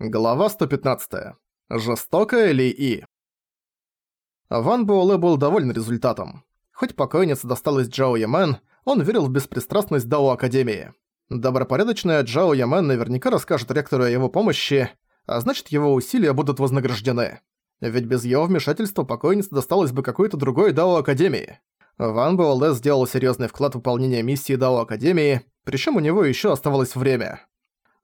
Глава 115. Жестокая ли и? Ван Буэлэ был доволен результатом. Хоть покойница досталась Джао Ямен, он верил в беспристрастность Дао Академии. Добропорядочная Джао Ямен наверняка расскажет ректору о его помощи, а значит его усилия будут вознаграждены. Ведь без его вмешательства покойница досталась бы какой-то другой Дао Академии. Ван Буэлэ сделал серьезный вклад в выполнение миссии Дао Академии, причем у него еще оставалось время.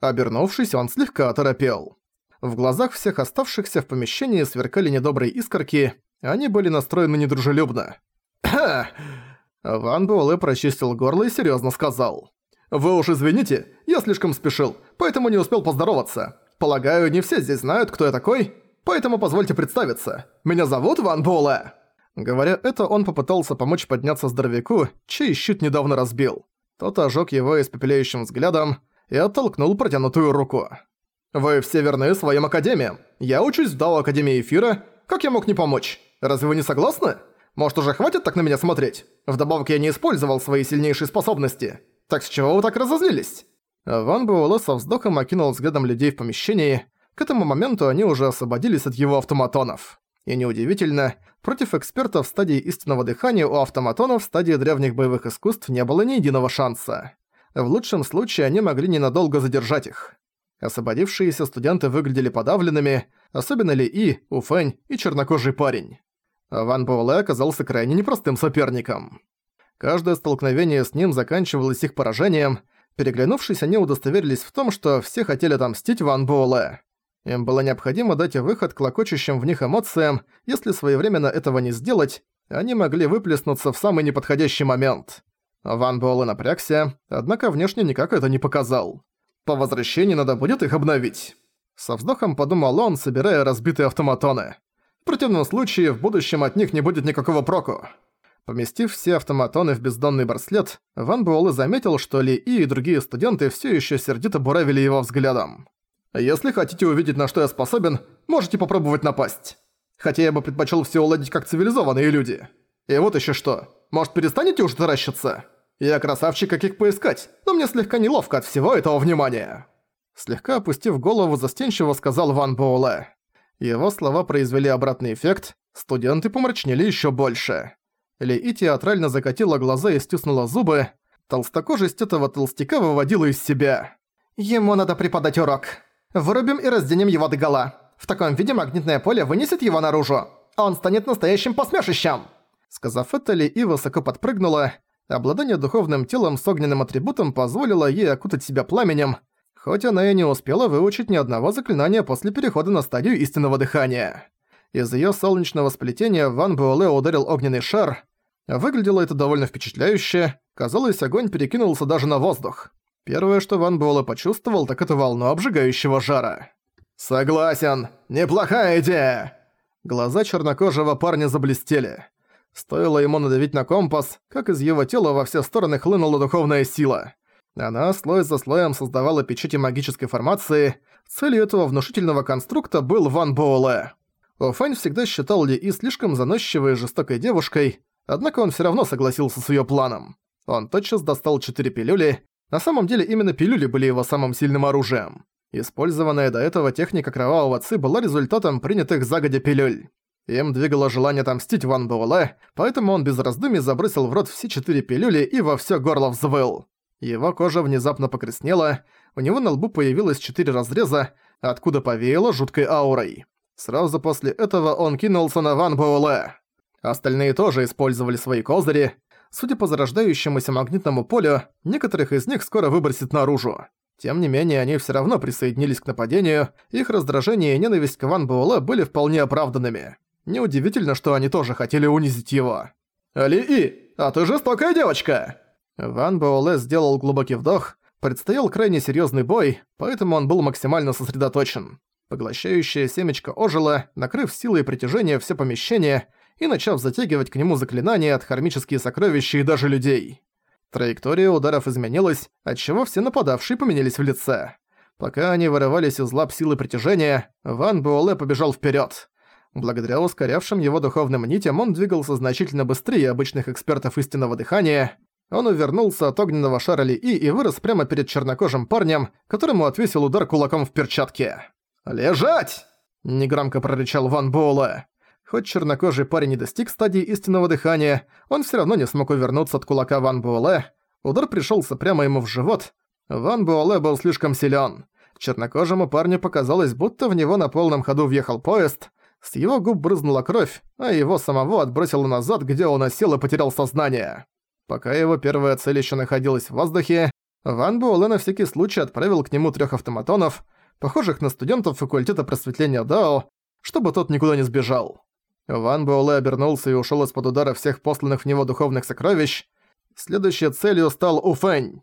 Обернувшись, он слегка оторопел. В глазах всех оставшихся в помещении сверкали недобрые искорки, они были настроены недружелюбно. Ван Буэлэ прочистил горло и серьезно сказал. «Вы уж извините, я слишком спешил, поэтому не успел поздороваться. Полагаю, не все здесь знают, кто я такой, поэтому позвольте представиться. Меня зовут Ван Буэлэ». Говоря это, он попытался помочь подняться здоровяку, чей щит недавно разбил. Тот ожег его испепеляющим взглядом, и оттолкнул протянутую руку. «Вы все верны своим академиям. Я учусь в Дао Академии Эфира. Как я мог не помочь? Разве вы не согласны? Может, уже хватит так на меня смотреть? Вдобавок, я не использовал свои сильнейшие способности. Так с чего вы так разозлились?» Ван Буэлэ со вздохом окинул взглядом людей в помещении. К этому моменту они уже освободились от его автоматонов. И неудивительно, против экспертов стадии истинного дыхания у автоматонов в стадии древних боевых искусств не было ни единого шанса. В лучшем случае они могли ненадолго задержать их. Освободившиеся студенты выглядели подавленными, особенно Ли И, Уфэнь и чернокожий парень. Ван Буэлэ оказался крайне непростым соперником. Каждое столкновение с ним заканчивалось их поражением. Переглянувшись, они удостоверились в том, что все хотели отомстить Ван Буэлэ. Им было необходимо дать выход клокочущим в них эмоциям, если своевременно этого не сделать, они могли выплеснуться в самый неподходящий момент. Ван Буэлэ напрягся, однако внешне никак это не показал. По возвращении надо будет их обновить. Со вздохом подумал он, собирая разбитые автоматоны. В противном случае в будущем от них не будет никакого проку. Поместив все автоматоны в бездонный браслет, Ван Буэлэ заметил, что Ли И и другие студенты все еще сердито буравили его взглядом. «Если хотите увидеть, на что я способен, можете попробовать напасть. Хотя я бы предпочел все уладить как цивилизованные люди. И вот еще что, может перестанете уж таращиться?» Я красавчик, каких поискать, но мне слегка неловко от всего этого внимания!» Слегка опустив голову, застенчиво сказал Ван Боуле. Его слова произвели обратный эффект, студенты помрачнели еще больше. Леи театрально закатила глаза и стиснула зубы, толстокожесть этого толстяка выводила из себя. «Ему надо преподать урок. Вырубим и разденем его до догола. В таком виде магнитное поле вынесет его наружу, он станет настоящим посмешищем!» Сказав это, Леи высоко подпрыгнула, Обладание духовным телом с огненным атрибутом позволило ей окутать себя пламенем, хоть она и не успела выучить ни одного заклинания после перехода на стадию истинного дыхания. Из её солнечного сплетения Ван Буэлэ ударил огненный шар. Выглядело это довольно впечатляюще. Казалось, огонь перекинулся даже на воздух. Первое, что Ван Буэлэ почувствовал, так это волну обжигающего жара. «Согласен! Неплохая идея!» Глаза чернокожего парня заблестели. Стоило ему надавить на компас, как из его тела во все стороны хлынула духовная сила. Она слой за слоем создавала печати магической формации. Целью этого внушительного конструкта был Ван Боуле. Офань всегда считал Ли И слишком заносчивой и жестокой девушкой, однако он все равно согласился с ее планом. Он тотчас достал четыре пилюли. На самом деле именно пилюли были его самым сильным оружием. Использованная до этого техника кровавого ци была результатом принятых загодя пилюль. Им двигало желание отомстить Ван Буэлэ, поэтому он без раздумий забросил в рот все четыре пилюли и во всё горло взвыл. Его кожа внезапно покраснела, у него на лбу появилось четыре разреза, откуда повеяло жуткой аурой. Сразу после этого он кинулся на Ван Буэлэ. Остальные тоже использовали свои козыри. Судя по зарождающемуся магнитному полю, некоторых из них скоро выбросит наружу. Тем не менее, они всё равно присоединились к нападению, их раздражение и ненависть к Ван Буэлэ были вполне оправданными. Неудивительно, что они тоже хотели унизить его. «Ли-И, а ты жестокая девочка!» Ван Боуле сделал глубокий вдох. Предстоял крайне серьезный бой, поэтому он был максимально сосредоточен. Поглощающее семечко ожило, накрыв силой притяжение все помещение и начав затягивать к нему заклинания от хармические сокровища и даже людей. Траектория ударов изменилась, отчего все нападавшие поменялись в лице. Пока они вырывались из лап силы притяжения, Ван Буоле побежал вперед. Благодаря ускорявшим его духовным нитям он двигался значительно быстрее обычных экспертов истинного дыхания. Он увернулся от огненного шара Ли И и вырос прямо перед чернокожим парнем, которому отвесил удар кулаком в перчатке. «Лежать!» – негромко прорычал Ван Буэлэ. Хоть чернокожий парень и достиг стадии истинного дыхания, он все равно не смог увернуться от кулака Ван Буэлэ. Удар пришелся прямо ему в живот. Ван Буэлэ был слишком силен. Чернокожему парню показалось, будто в него на полном ходу въехал поезд. С его губ брызнула кровь, а его самого отбросило назад, где он осел и потерял сознание. Пока его первая цель еще находилась в воздухе, Ван Буэлэ на всякий случай отправил к нему трех автоматонов, похожих на студентов факультета просветления Дао, чтобы тот никуда не сбежал. Ван Буэлэ обернулся и ушел из-под удара всех посланных в него духовных сокровищ. Следующей целью стал Уфэнь.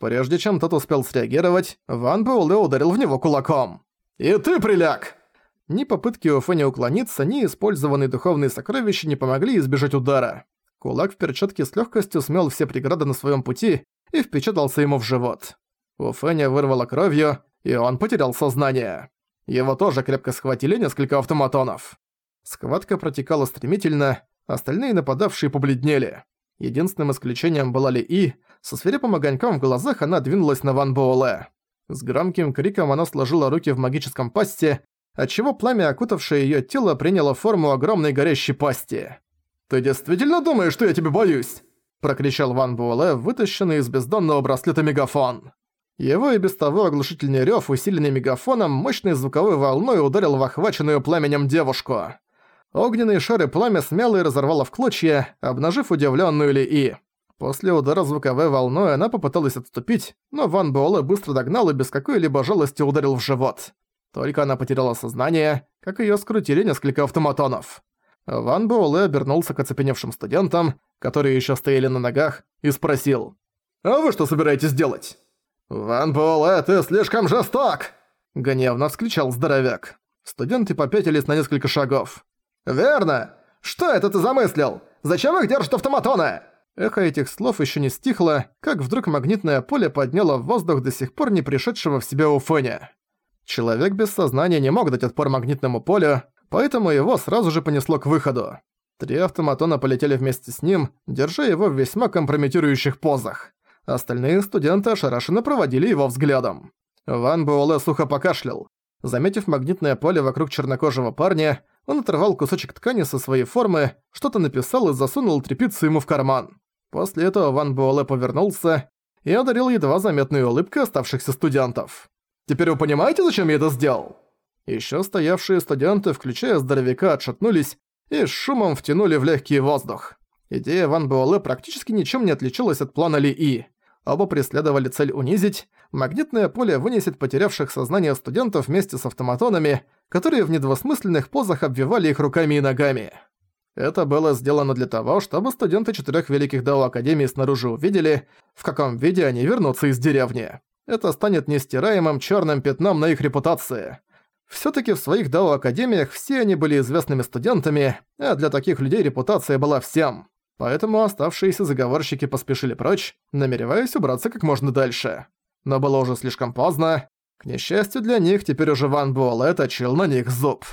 Прежде чем тот успел среагировать, Ван Буэлэ ударил в него кулаком. «И ты, приляг!» Ни попытки Офэня уклониться, ни использованные духовные сокровища не помогли избежать удара. Кулак в перчатке с легкостью смел все преграды на своем пути и впечатался ему в живот. Уфэня вырвало кровью, и он потерял сознание. Его тоже крепко схватили несколько автоматонов. Схватка протекала стремительно, остальные нападавшие побледнели. Единственным исключением была Ли И, со свирепым огоньком в глазах она двинулась на Ван Боуле. С громким криком она сложила руки в магическом пасте отчего пламя, окутавшее её тело, приняло форму огромной горящей пасти. «Ты действительно думаешь, что я тебя боюсь?» – прокричал Ван Буэлэ, вытащенный из бездонного браслета мегафон. Его и без того оглушительный рёв, усиленный мегафоном, мощной звуковой волной ударил в охваченную пламенем девушку. Огненные шары пламя смяло и разорвало в клочья, обнажив удивлённую И. После удара звуковой волной она попыталась отступить, но Ван Буэлэ быстро догнал и без какой-либо жалости ударил в живот. Только она потеряла сознание, как ее скрутили несколько автоматонов. Ван Буэлэ обернулся к оцепеневшим студентам, которые еще стояли на ногах, и спросил. «А вы что собираетесь делать?» «Ван Буэлэ, ты слишком жесток!» Гневно вскричал здоровяк. Студенты попятились на несколько шагов. «Верно! Что это ты замыслил? Зачем их держат автоматоны?» Эхо этих слов еще не стихло, как вдруг магнитное поле подняло в воздух до сих пор не пришедшего в себя Уфэня. Человек без сознания не мог дать отпор магнитному полю, поэтому его сразу же понесло к выходу. Три автоматона полетели вместе с ним, держа его в весьма компрометирующих позах. Остальные студенты ошарашенно проводили его взглядом. Ван Буэлэ сухо покашлял. Заметив магнитное поле вокруг чернокожего парня, он оторвал кусочек ткани со своей формы, что-то написал и засунул трепицу ему в карман. После этого Ван Буэлэ повернулся и одарил едва заметную улыбку оставшихся студентов. Теперь вы понимаете, зачем я это сделал?» Еще стоявшие студенты, включая здоровяка, отшатнулись и с шумом втянули в легкий воздух. Идея Ван Буэлэ практически ничем не отличалась от плана Ли И. Оба преследовали цель унизить. Магнитное поле вынесет потерявших сознание студентов вместе с автоматонами, которые в недвусмысленных позах обвивали их руками и ногами. Это было сделано для того, чтобы студенты четырех великих Дао Академии снаружи увидели, в каком виде они вернутся из деревни это станет нестираемым черным пятном на их репутации. Все-таки в своих дао-академиях все они были известными студентами, а для таких людей репутация была всем. Поэтому оставшиеся заговорщики поспешили прочь, намереваясь убраться как можно дальше. Но было уже слишком поздно. К несчастью для них, теперь уже Ван Буэлэ точил на них зуб.